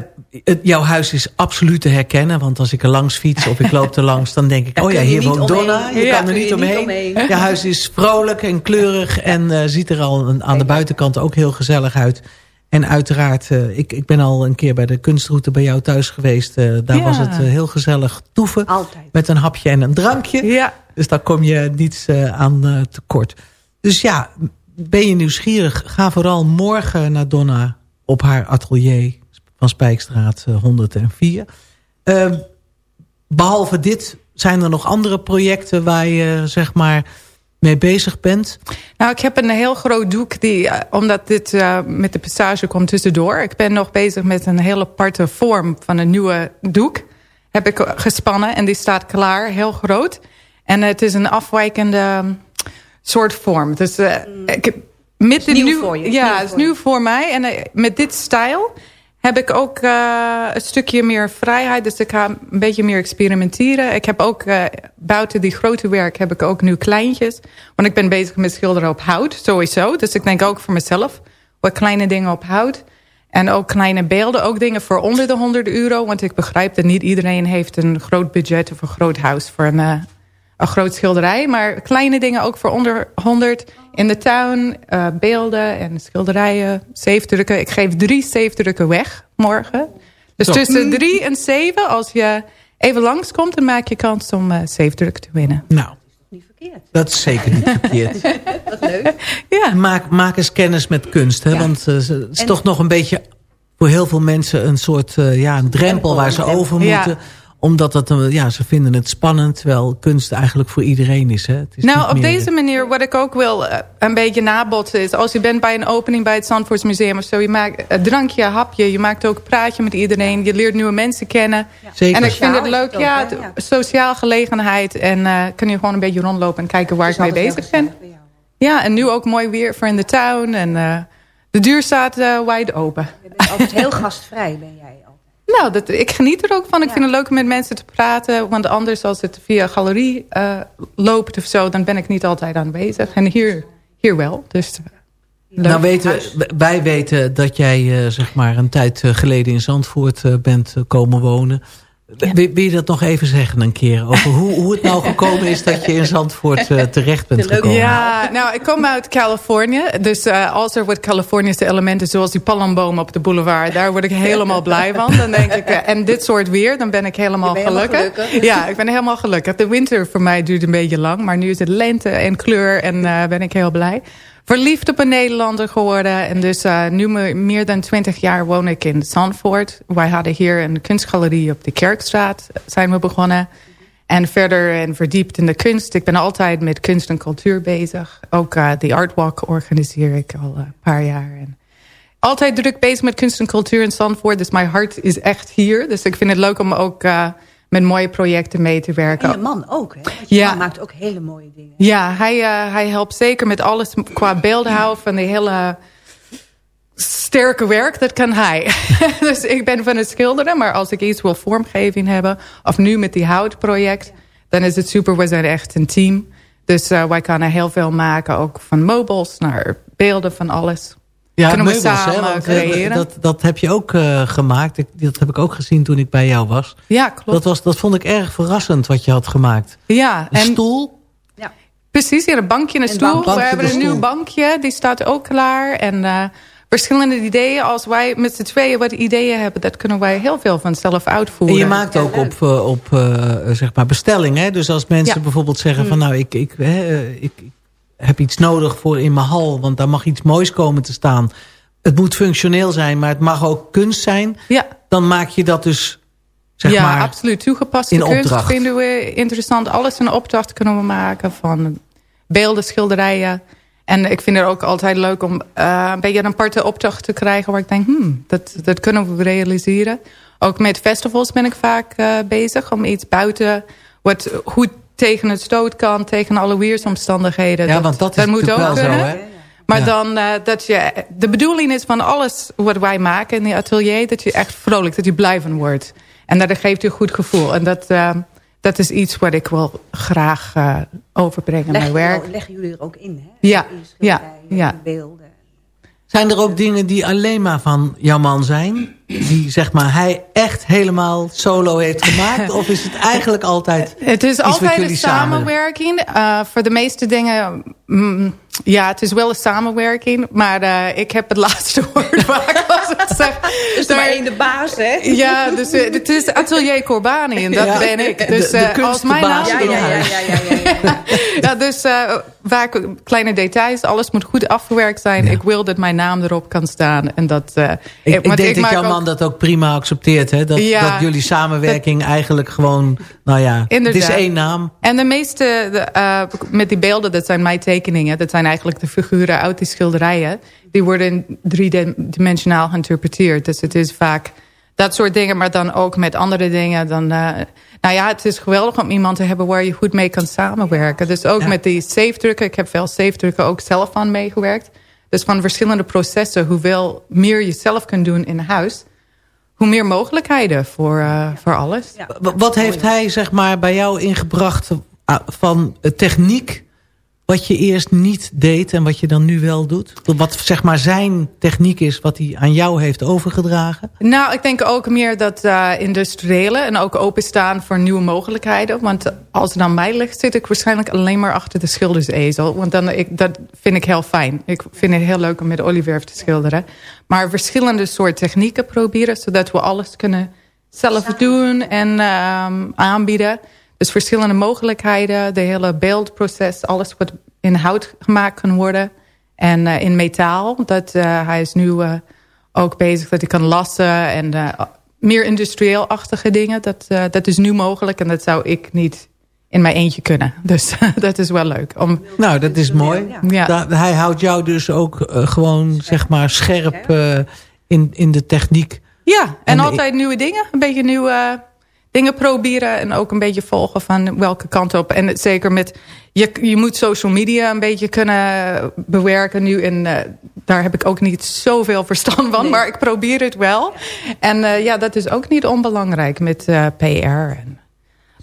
het, jouw huis is absoluut te herkennen. Want als ik er langs fiets of ik loop er langs... dan denk ik, oh ja, hier woont. Donna. Je Ja, kan er niet je niet omheen. Je huis is vrolijk en kleurig. En eh, ziet er al een- aan de buitenkant ook heel gezellig uit. En uiteraard, eh, ik, ik ben al een keer bij de kunstroute bij jou thuis geweest. Daar Ja. was het heel gezellig toeven. Altijd. Met een hapje en een drankje. Ja. Dus daar kom je niets aan tekort. Dus ja, ben je nieuwsgierig? Ga vooral morgen naar Donna op haar atelier van Spijkstraat eh, 104. Ehm, behalve dit, zijn er nog andere projecten waar je zeg maar mee bezig bent? Nou, ik heb een heel groot doek, die, eh, omdat dit eh, met de passage komt tussendoor. Ik ben nog bezig met een hele aparte vorm van een nieuwe doek. Heb ik gespannen en die staat klaar, heel groot. En het is een afwijkende ehm, soort vorm. Dus eh, ik, heb- met dit nieuw nieuw- voor je, Ja, het is nieuw voor mij. En eh, met dit stijl heb ik ook eh, een stukje meer vrijheid. Dus ik ga een beetje meer experimenteren. Ik heb ook eh, buiten die grote werk heb ik ook nu kleintjes. Want ik ben bezig met schilderen op hout, sowieso. Dus ik denk ook voor mezelf wat kleine dingen op hout. En ook kleine beelden, ook dingen voor onder de 100 euro. Want ik begrijp dat niet iedereen heeft een groot budget of een groot huis voor een, eh, een groot schilderij. Maar kleine dingen ook voor onder 100 in de tuin. eh, beelden en schilderijen, zeefdrukken. Ik geef drie zeefdrukken weg morgen. Dus Zo. tussen drie en zeven, als je even langskomt... dan maak je kans om eh zeefdrukken te winnen. Nou, Niet verkeerd. dat is zeker niet verkeerd. Dat is leuk. Ja, Maak, maak eens kennis met kunst. Hè? Ja. Want eh, het is En- toch nog een beetje voor heel veel mensen een soort eh, ja, een drempel waar ze over Ja. Omdat eh, ja, ze vinden het spannend, terwijl kunst eigenlijk voor iedereen is. Hè? Het is Nou, op meer- deze manier, wat ik ook wil eh, een beetje nabotsen is... als je bent bij een opening bij het Zandvoortsmuseum of zo... je maakt een drankje, een hapje, je maakt ook een praatje met iedereen... je leert nieuwe mensen kennen. Zeker. En ik vind het leuk, ja, het- sociaal gelegenheid... en eh kun je gewoon een beetje rondlopen en kijken waar ik mee bezig ben. Ja, en nu ook mooi weer voor in de tuin. En eh, de deur staat eh wide open. Je bent altijd heel gastvrij, ben jij. Nou, dat, ik geniet er ook van. Ik vind het leuk om met mensen te praten. Want anders als het via galerie eh, loopt of zo... dan ben ik niet altijd aanwezig. En hier, hier wel. Dus, eh, leuk. Nou weten, we- wij weten dat jij eh, zeg maar een tijd geleden in Zandvoort bent komen wonen. Wil, wil je dat nog even zeggen een keer? Over hoe, hoe het nou gekomen is dat je in Zandvoort eh, terecht bent gekomen? Ja, nou, ik kom uit Californië. Dus eh, als er wat Californische elementen... zoals die palmboom op de boulevard... daar word ik helemaal blij van. Dan denk ik, eh, en dit soort weer, dan ben ik helemaal gelukkig. gelukkig. Ja, ik ben helemaal gelukkig. De winter voor mij duurt een beetje lang. Maar nu is het lente en kleur en eh, ben ik heel blij. Verliefd op een Nederlander geworden. En dus eh, nu me- meer dan twintig jaar woon ik in Zandvoort. Wij hadden hier een kunstgalerie op de Kerkstraat. eh, Zijn we begonnen. En verder en verdiept in de kunst. Ik ben altijd met kunst en cultuur bezig. Ook eh de Art Walk organiseer ik al een paar jaar. En altijd druk bezig met kunst en cultuur in Zandvoort. Dus mijn hart is echt hier. Dus ik vind het leuk om ook met mooie projecten mee te werken. En je man ook, hè? Je Ja. man maakt ook hele mooie dingen. Ja, hij, eh, hij helpt zeker met alles qua beeldhouden van de hele sterke werk. Dat kan hij. dus ik ben van het schilderen, maar als ik iets wil vormgeving hebben... of nu met die houtproject, dan is het super. We zijn echt een team. Dus eh, wij kunnen heel veel maken, ook van mobiles naar beelden van alles. Ja, Kunnen we meubels, hè, samen eh, creëren. Dat, dat heb je ook eh, gemaakt. Ik, dat heb ik ook gezien toen ik bij jou was. Ja, klopt. Dat, was, dat vond ik erg verrassend wat je had gemaakt. ja, Een en stoel. Precies, hier een bankje en een Een stoel. bankje We en hebben een een nieuw bankje, die staat ook klaar. En eh, verschillende ideeën. Als wij met z'n tweeën wat ideeën hebben... dat kunnen wij heel veel vanzelf uitvoeren. En je maakt ook op, op eh, zeg maar bestelling. Hè? Dus als mensen Ja. bijvoorbeeld zeggen van... nou, ik, ik, hè, ik, ik heb iets nodig voor in mijn hal... want daar mag iets moois komen te staan. Het moet functioneel zijn, maar het mag ook kunst zijn. Ja, Dan maak je dat dus, zeg ja maar... absoluut. Toegepaste in kunst opdracht. vinden we interessant. Alles in opdracht kunnen we maken. Van beelden, schilderijen. En ik vind het ook altijd leuk om eh, een beetje een aparte opdracht te krijgen... waar ik denk, hmm, dat, dat kunnen we realiseren. Ook met festivals ben ik vaak eh, bezig. Om iets buiten, wat goed tegen het stoot kan... tegen alle weersomstandigheden. Ja, want dat is moet ook wel zo, kunnen. hè? Maar Ja. dan eh, dat je... De bedoeling is van alles wat wij maken in die atelier... dat je echt vrolijk, dat je blij van wordt. En dat geeft je een goed gevoel. En dat, eh, dat is iets wat ik wil graag eh, overbrengen in mijn werk. leggen jullie er ook in, hè? Ja, In ja, ja. in beelden. Zijn er ook dingen die alleen maar van jouw man zijn? Die zeg maar hij echt helemaal solo heeft gemaakt? Of is het eigenlijk altijd Het is altijd een samenwerking. Eh, voor de meeste dingen... mm, ja, het is wel een samenwerking. Maar eh, ik heb het laatste woord vaak zeg. Dus er maar één de baas, hè? Ja, dus eh, het is Atelier Corbani en dat Ja. ben ik. Dus de eh, als mijn naam... Ja, ja, ja, ja, ja, ja, ja. Ja, dus eh, vaak kleine details. Alles moet goed afgewerkt zijn. Ik wil dat mijn naam erop kan staan. En dat, eh, Ik, ik want denk dat maak jouw ook- man dat ook prima accepteert. Hè? Dat, Ja. dat jullie samenwerking eigenlijk gewoon... Nou ja, Inderdaad. het is één naam. En de meeste, de, eh, met die beelden, dat zijn mijn tekeningen. Dat zijn eigenlijk de figuren uit die schilderijen. Die worden driedimensionaal geïnterpreteerd. Dus het is vaak dat soort dingen, maar dan ook met andere dingen. Dan, eh, nou ja, het is geweldig om iemand te hebben waar je goed mee kan samenwerken. Dus ook Ja. met die safe-drukken. Ik heb veel safe-drukken ook zelf aan meegewerkt. Dus van verschillende processen, hoeveel meer je zelf kunt doen in huis... hoe meer mogelijkheden voor, eh, voor alles. Ja. Wat heeft hij zeg maar, bij jou ingebracht ah, van eh, techniek... wat je eerst niet deed en wat je dan nu wel doet? Wat zeg maar, zijn techniek is wat hij aan jou heeft overgedragen? Nou, ik denk ook meer dat eh, industriële en ook openstaan voor nieuwe mogelijkheden. Want als het aan mij ligt, zit ik waarschijnlijk alleen maar achter de schildersezel. Want dan, ik, dat vind ik heel fijn. Ik vind het heel leuk om met olieverf te schilderen. Maar verschillende soorten technieken proberen, zodat we alles kunnen zelf doen en ehm, aanbieden. Dus verschillende mogelijkheden, de hele beeldproces, alles wat in hout gemaakt kan worden. En eh, in metaal, dat, eh, hij is nu eh, ook bezig dat hij kan lassen en meer industrieel-achtige dingen. Dat, dat is nu mogelijk en dat zou ik niet in mijn eentje kunnen. Dus dat is wel leuk. Om, Nou, dat is mooi. Ja. Da- hij houdt jou dus ook gewoon, zeg maar, scherp in, in de techniek. ja, en, altijd nieuwe dingen. Een beetje nieuwe dingen proberen. En ook een beetje volgen van welke kant op. En het- zeker met... Je, je moet social media een beetje kunnen bewerken nu. En eh, daar heb ik ook niet zoveel verstand van. Maar ik probeer het wel. En eh, ja, dat is ook niet onbelangrijk met eh, PR en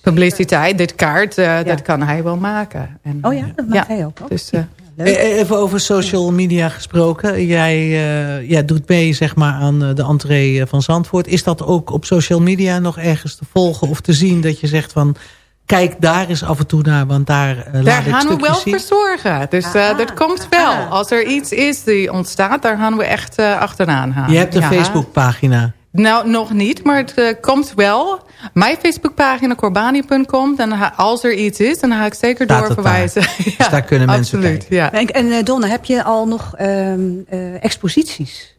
publiciteit. Dit kaart, dat kan hij wel maken. En, Oh ja, dat maakt ja, hij ook. Oh, Dus, eh, Eh, Even over social media gesproken. Jij, eh, jij doet mee zeg maar, aan eh, de entree van Zandvoort. Is dat ook op social media nog ergens te volgen of te zien? Dat je zegt van, kijk daar eens af en toe naar, want daar laat Daar ik gaan we wel zien. voor zorgen. Dus eh, dat komt wel. Als er iets is die ontstaat, daar gaan we echt eh, achteraan gaan. Je hebt een Ja. Facebookpagina. Nou, nog niet, maar het eh, komt wel. Mijn Facebookpagina, corbani.com. Dan als er iets is, dan ga ik zeker Staat doorverwijzen. Dus daar kunnen mensen absoluut, kijken. Ja. En, en eh, Donna, heb je al nog ehm, eh, exposities?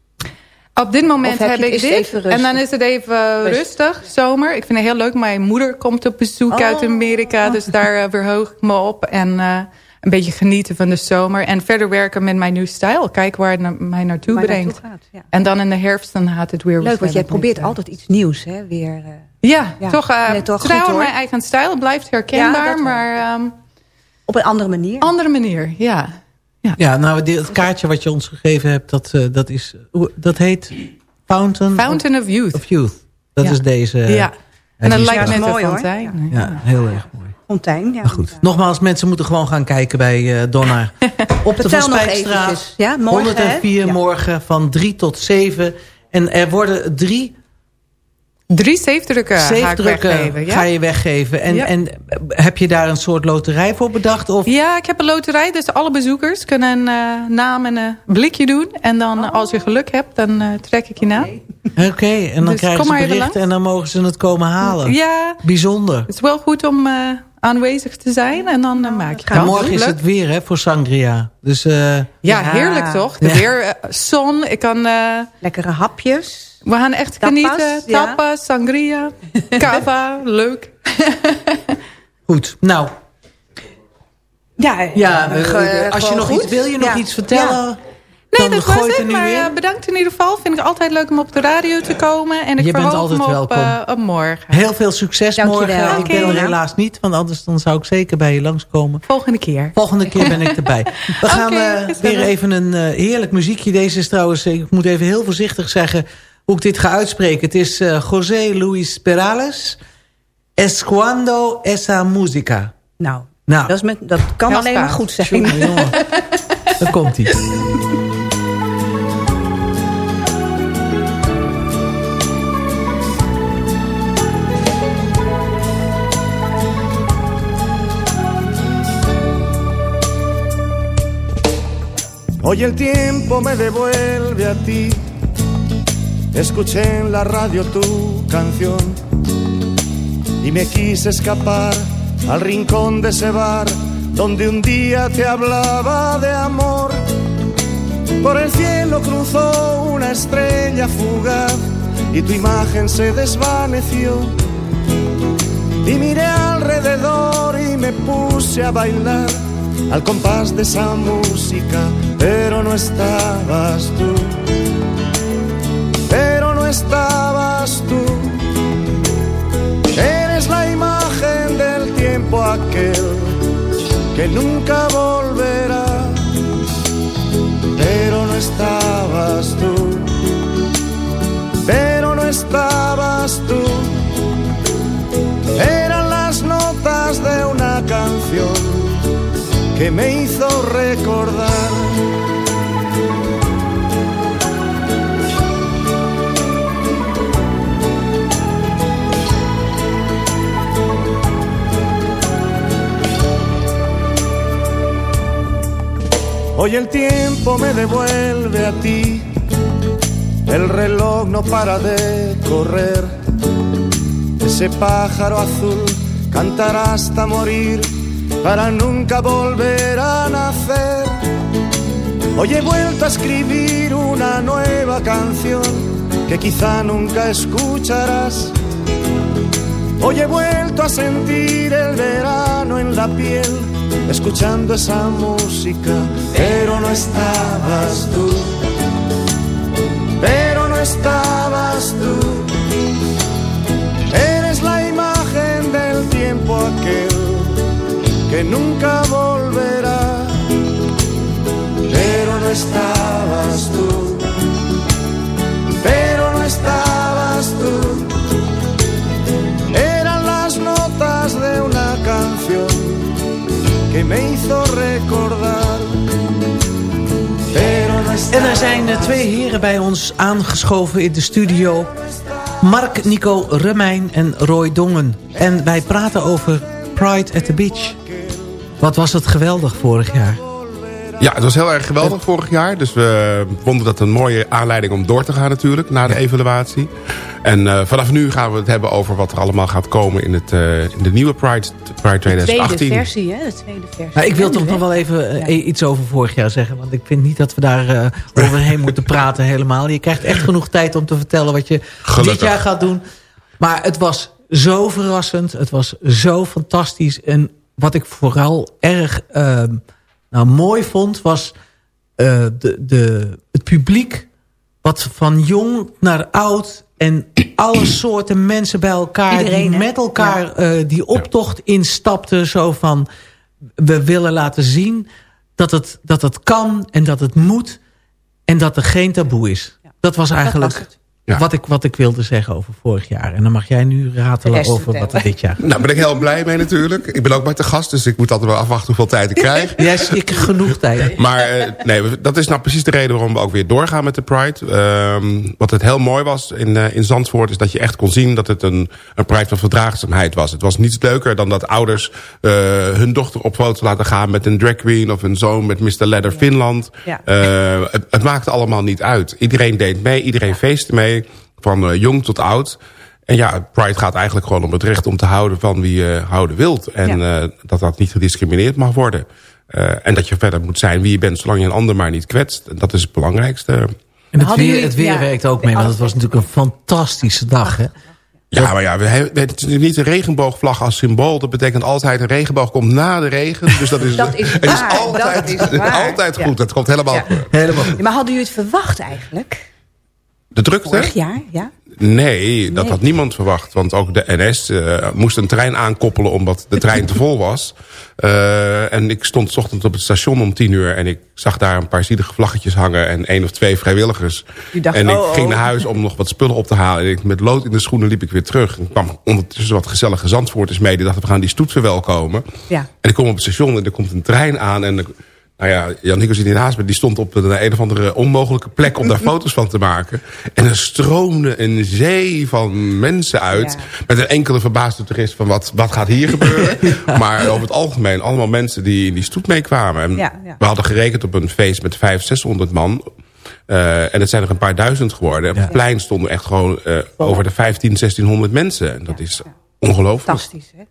Op dit moment heb ik dit. En dan is het even rustig, zomer. Ik vind het heel leuk. Mijn moeder komt op bezoek Oh. uit Amerika. Dus daar uh, verheug ik me op. En uh, een beetje genieten van de zomer. En verder werken met mijn nieuwe stijl. Kijken waar het na mij naartoe Waar brengt. naartoe gaat, ja. En dan in de herfst dan gaat het weer Leuk, want jij probeert met, uh, altijd iets nieuws, hè? Weer, eh, Ja, Ja, toch, uh, nee, toch trouw mijn eigen stijl. Het blijft herkenbaar, Ja, maar um, op een andere manier. andere manier, ja. Ja, nou, dit- het kaartje wat je ons gegeven hebt, dat, eh, dat, is, dat heet Fountain, Fountain of Youth. of Youth. Dat Ja. is deze. ja. En dat lijkt net mooi, een hoor. Ja, heel erg mooi. Fontein, ja. Maar goed, nogmaals, mensen moeten gewoon gaan kijken bij eh Donna. Op de Van Spijkstraat. Ja, morgen, 104 hè? Morgen van 3 tot 7. En er worden drie Drie zeefdrukken ga zeefdrukken weggeven. Ja? ga je weggeven. En, Ja. en heb je daar een soort loterij voor bedacht? Of? Ja, ik heb een loterij. Dus alle bezoekers kunnen een eh, naam en een blikje doen. En dan eh, als je geluk hebt, dan eh, trek ik je naam. Oké, en dan Dus krijgen ze langs. en dan mogen ze het komen halen. Ja, Bijzonder. het is wel goed om eh, aanwezig te zijn. En dan eh, maak je En kans. morgen is het weer hè, voor Sangria. Dus eh, Ja, Ja. heerlijk toch? De Ja. weer, zon. Ik kan, eh, Lekkere hapjes. We gaan echt Tapas, genieten. ja. Tapas, sangria, cava. leuk. goed. Nou, Ja, ja, als je nog goed. iets wil je nog Ja. iets vertellen? Nee, dan dat was het er Maar in. eh, bedankt in ieder geval. Vind ik altijd leuk om op de radio te komen. En ik Je bent altijd me op, welkom. eh, op morgen. Heel veel succes Dankjewel. morgen. Ik ben er helaas niet, want anders dan zou ik zeker bij je langskomen. Volgende keer. Volgende keer ben ik erbij. We gaan eh, weer even een heerlijk muziekje. Deze is trouwens, ik moet even heel voorzichtig zeggen hoe ik dit ga uitspreken. Het is eh, José Luis Perales. Es cuando esa música. Nou, Nou, dat, is met, dat kan alleen maar goed zijn. jongen, jongen. Daar komt hij. Hoy el tiempo me devuelve a ti. Escuché en la radio tu canción y me quise escapar al rincón de ese bar donde un día te hablaba de amor. Por el cielo cruzó una estrella fugaz y tu imagen se desvaneció. Y miré alrededor y me puse a bailar al compás de esa música, pero no estabas tú. Estabas tú. Eres la imagen del tiempo aquel que nunca volverá. Pero no estabas tú. Pero no estabas tú. Eran las notas de una canción que me hizo recordar. Hoy el tiempo me devuelve a ti, el reloj no para de correr, ese pájaro azul cantará hasta morir para nunca volver a nacer. Hoy he vuelto a escribir una nueva canción que quizá nunca escucharás. Hoy he vuelto a sentir el verano en la piel, escuchando esa música, pero no estabas tú, pero no estabas tú. Eres la imagen del tiempo aquel que nunca volverá, pero no estabas tú, pero no estabas tú. Eran las notas de una canción que me hizo recordar, En er zijn eh, twee heren bij ons aangeschoven in de studio. Mark Nico Remijn en Roy Dongen. En wij praten over Pride at the Beach. Wat was het geweldig vorig jaar. Ja, het was heel erg geweldig vorig jaar. Dus we vonden dat een mooie aanleiding om door te gaan natuurlijk. Na de evaluatie. En eh, vanaf nu gaan we het hebben over wat er allemaal gaat komen in, het, eh, in de nieuwe Pride, Pride De tweede 2018. versie, hè? De tweede versie. Nou, ik wil toch nog wel even eh, Ja. iets over vorig jaar zeggen. Want ik vind niet dat we daar eh, overheen moeten praten helemaal. Je krijgt echt genoeg tijd om te vertellen wat je Gelukkig. dit jaar gaat doen. Maar het was zo verrassend. Het was zo fantastisch. En wat ik vooral erg ehm, nou, mooi vond... was eh, de, de, het publiek wat van jong naar oud... en alle soorten mensen bij elkaar... Iedereen, die hè? met elkaar eh, die optocht instapten. Zo van, we willen laten zien dat het, dat het kan en dat het moet... en dat er geen taboe is. Dat was eigenlijk was. Ja. wat, ik, wat ik wilde zeggen over vorig jaar. En dan mag jij nu ratelen over wat er dit jaar... Nou, daar ben ik heel blij mee natuurlijk. Ik ben ook maar te gast, dus ik moet altijd wel afwachten hoeveel tijd ik krijg. Jij yes, ik genoeg tijd. Maar eh, nee, dat is nou precies de reden waarom we ook weer doorgaan met de Pride. Ehm, wat het heel mooi was in, eh, in Zandvoort... is dat je echt kon zien dat het een, een Pride van verdraagzaamheid was. Het was niets leuker dan dat ouders eh, hun dochter op foto laten gaan... met een drag queen of een zoon met Mr. Leather Finland. Ja. Eh, het, het maakte allemaal niet uit. Iedereen deed mee, iedereen feestte mee. Van eh, jong tot oud. En ja, Pride gaat eigenlijk gewoon om het recht om te houden van wie je houden wilt. En eh, dat dat niet gediscrimineerd mag worden. Eh, en dat je verder moet zijn wie je bent, zolang je een ander maar niet kwetst. En dat is het belangrijkste. En het weer, het weer ja, werkt ook mee, want het was natuurlijk een fantastische dag. Hè? Ja, maar ja, we hebben, het is natuurlijk niet een regenboogvlag als symbool. Dat betekent altijd een regenboog komt na de regen. Dus dat is, Dat is het is waar, altijd, dat is altijd Ja. goed. Dat komt helemaal Ja. Helemaal goed. Ja, maar hadden jullie het verwacht eigenlijk? De drukte? Vorig jaar, ja? Nee, dat Nee. had niemand verwacht. Want ook de NS eh, moest een trein aankoppelen omdat de trein te vol was. Eh, en ik stond 's ochtends op het station om tien uur... en ik zag daar een paar zielige vlaggetjes hangen... en één of twee vrijwilligers. Dacht, en ik oh, oh. ging naar huis om nog wat spullen op te halen. En ik, met lood in de schoenen liep ik weer terug. En kwam ondertussen wat gezellige Zandvoorters mee... die dachten, we gaan die stoet verwelkomen. Ja. En ik kom op het station en er komt een trein aan... en er- nou ja, Jan Nico zit hier naast me. Die stond op een, een of andere onmogelijke plek om daar foto's van te maken. En er stroomde een zee van mensen uit. Ja. Met een enkele verbaasde toerist van wat, wat gaat hier gebeuren. Maar over het algemeen allemaal mensen die in die stoet meekwamen. En Ja. We hadden gerekend op een feest met 500, 600 man. Eh, en het zijn er een paar duizend geworden. En op het plein stonden echt gewoon eh, over de 15, 1600 mensen. En dat is ongelooflijk. Fantastisch, hè?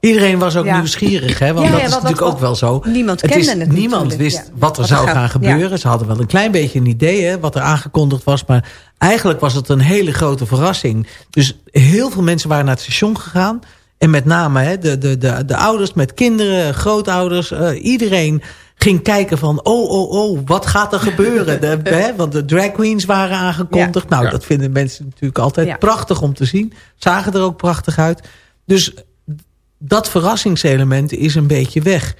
Iedereen was ook Ja. nieuwsgierig, hè? want Ja, dat ja, is natuurlijk ook wel zo. niemand het is, het Niemand wist wat er Wat zou gaan gebeuren. Ze hadden wel een klein beetje een idee hè, wat er aangekondigd was. Maar eigenlijk was het een hele grote verrassing. Dus heel veel mensen waren naar het station gegaan. En met name hè, de, de, de, de ouders met kinderen, grootouders. eh, iedereen ging kijken van, oh, oh, oh, wat gaat er gebeuren? De, hè, want de drag queens waren aangekondigd. Nou, dat vinden mensen natuurlijk altijd prachtig om te zien. Zagen er ook prachtig uit. Dus dat verrassingselement is een beetje weg.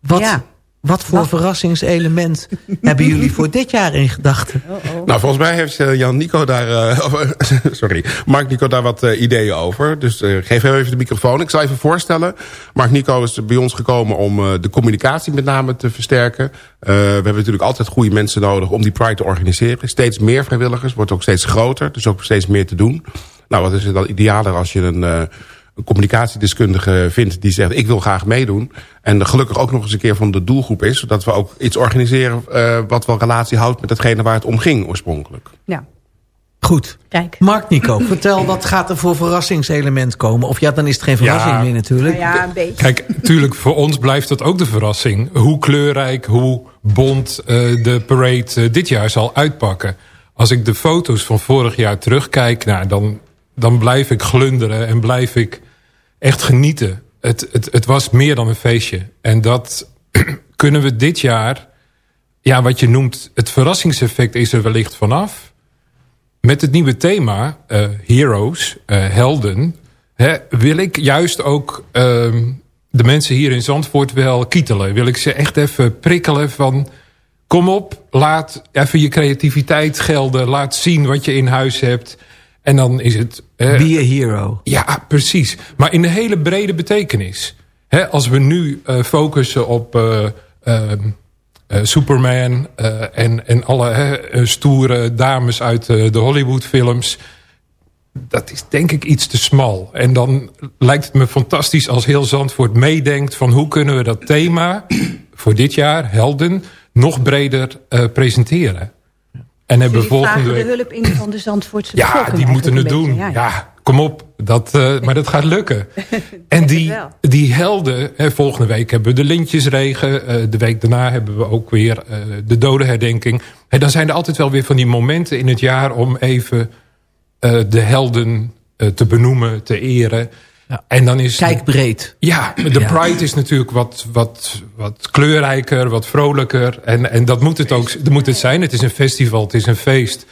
Wat, Ja. wat voor Wat? verrassingselement hebben jullie voor dit jaar in gedachten? Nou, volgens mij heeft eh, Jan Nico daar, eh, eh, sorry, Mark Nico daar wat ideeën over. Dus eh, geef hem even de microfoon. Ik zal even voorstellen. Mark Nico is bij ons gekomen om eh, de communicatie met name te versterken. Eh, we hebben natuurlijk altijd goede mensen nodig om die Pride te organiseren. Steeds meer vrijwilligers, wordt ook steeds groter. Dus ook steeds meer te doen. Nou, wat is het dan idealer als je een... een communicatiedeskundige vindt die zegt... ik wil graag meedoen. En gelukkig ook nog eens een keer van de doelgroep is... zodat we ook iets organiseren eh, wat wel relatie houdt... met hetgene waar het om ging oorspronkelijk. Ja, Goed. kijk. Mark Nico, vertel wat gaat er voor verrassingselement komen? Of ja, dan is het geen verrassing Ja. meer natuurlijk. Nou ja, een beetje. Kijk, natuurlijk, voor ons blijft dat ook de verrassing. Hoe kleurrijk, hoe bont eh, de parade eh, dit jaar zal uitpakken. als ik de foto's van vorig jaar terugkijk... Nou, dan, dan blijf ik glunderen en blijf ik echt genieten. Het, het, het was meer dan een feestje. En dat kunnen we dit jaar... Ja, wat je noemt, het verrassingseffect is er wellicht vanaf. Met het nieuwe thema, eh, Heroes, eh, helden... Hè, wil ik juist ook ehm, de mensen hier in Zandvoort wel kietelen. Wil ik ze echt even prikkelen van... Kom op, laat even je creativiteit gelden. Laat zien wat je in huis hebt. En dan is het... eh, Be a hero. ja, precies. Maar in de hele brede betekenis. Hè, als we nu eh, focussen op eh, ehm, eh, Superman... en, en alle hè, stoere dames uit de Hollywoodfilms... dat is denk ik iets te smal. En dan lijkt het me fantastisch als heel Zandvoort meedenkt... van hoe kunnen we dat thema voor dit jaar, helden... nog breder presenteren. En hebben volgende de week... hulp in van de Zandvoortse Ja, die moeten het doen. Ja, kom op. Dat, eh, maar dat gaat lukken. en die, die helden, hè, volgende week hebben we de lintjesregen. eh, de week daarna hebben we ook weer eh, de dodenherdenking. En dan zijn er altijd wel weer van die momenten in het jaar... om even de helden te benoemen, te eren. En dan is Kijk breed. ja, de Pride is natuurlijk wat, wat, wat kleurrijker, wat vrolijker. En, en dat moet het ook dat moet het zijn. Het is een festival, het is een feest.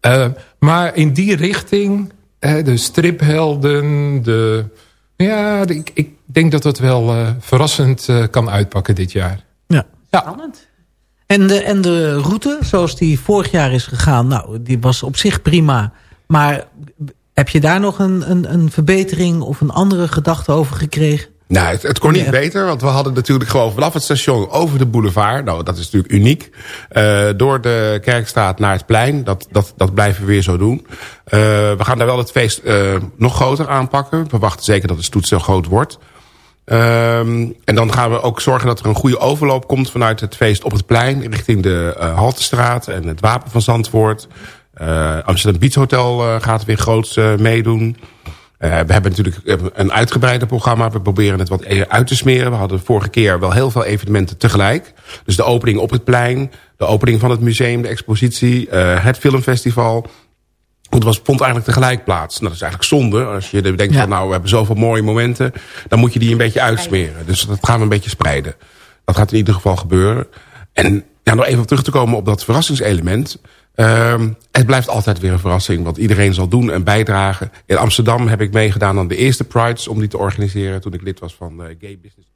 Eh, maar in die richting, eh, de striphelden, de, ja, de- ik, ik denk dat dat wel eh, verrassend eh, kan uitpakken dit jaar. Ja. Spannend. En de, en de route, zoals die vorig jaar is gegaan... nou, die was op zich prima. Maar heb je daar nog een, een, een verbetering... of een andere gedachte over gekregen? Nou, het, het kon niet beter, want we hadden natuurlijk gewoon vanaf het station over de boulevard. Nou, dat is natuurlijk uniek. eh, door de Kerkstraat naar het plein. Dat, dat, dat blijven we weer zo doen. Eh, we gaan daar wel het feest eh, nog groter aanpakken. We verwachten zeker dat de stoet zo groot wordt. Ehm, en dan gaan we ook zorgen dat er een goede overloop komt vanuit het feest op het plein. Richting de Haltestraat en het Wapen van Zandvoort. Eh, Amsterdam Beach Hotel eh, gaat weer groots eh, meedoen. We hebben natuurlijk een uitgebreider programma. We proberen het wat uit te smeren. We hadden vorige keer wel heel veel evenementen tegelijk. Dus de opening op het plein, de opening van het museum, de expositie, het filmfestival. Het was, vond eigenlijk tegelijk plaats. Nou, dat is eigenlijk zonde. Als je denkt Ja. van nou, we hebben zoveel mooie momenten. Dan moet je die een beetje uitsmeren. Dus dat gaan we een beetje spreiden. Dat gaat in ieder geval gebeuren. En ja, nog even terug te komen op dat verrassingselement. Ehm, het blijft altijd weer een verrassing. Want iedereen zal doen en bijdragen. In Amsterdam heb ik meegedaan aan de eerste Prides om die te organiseren. Toen ik lid was van eh, Gay Business.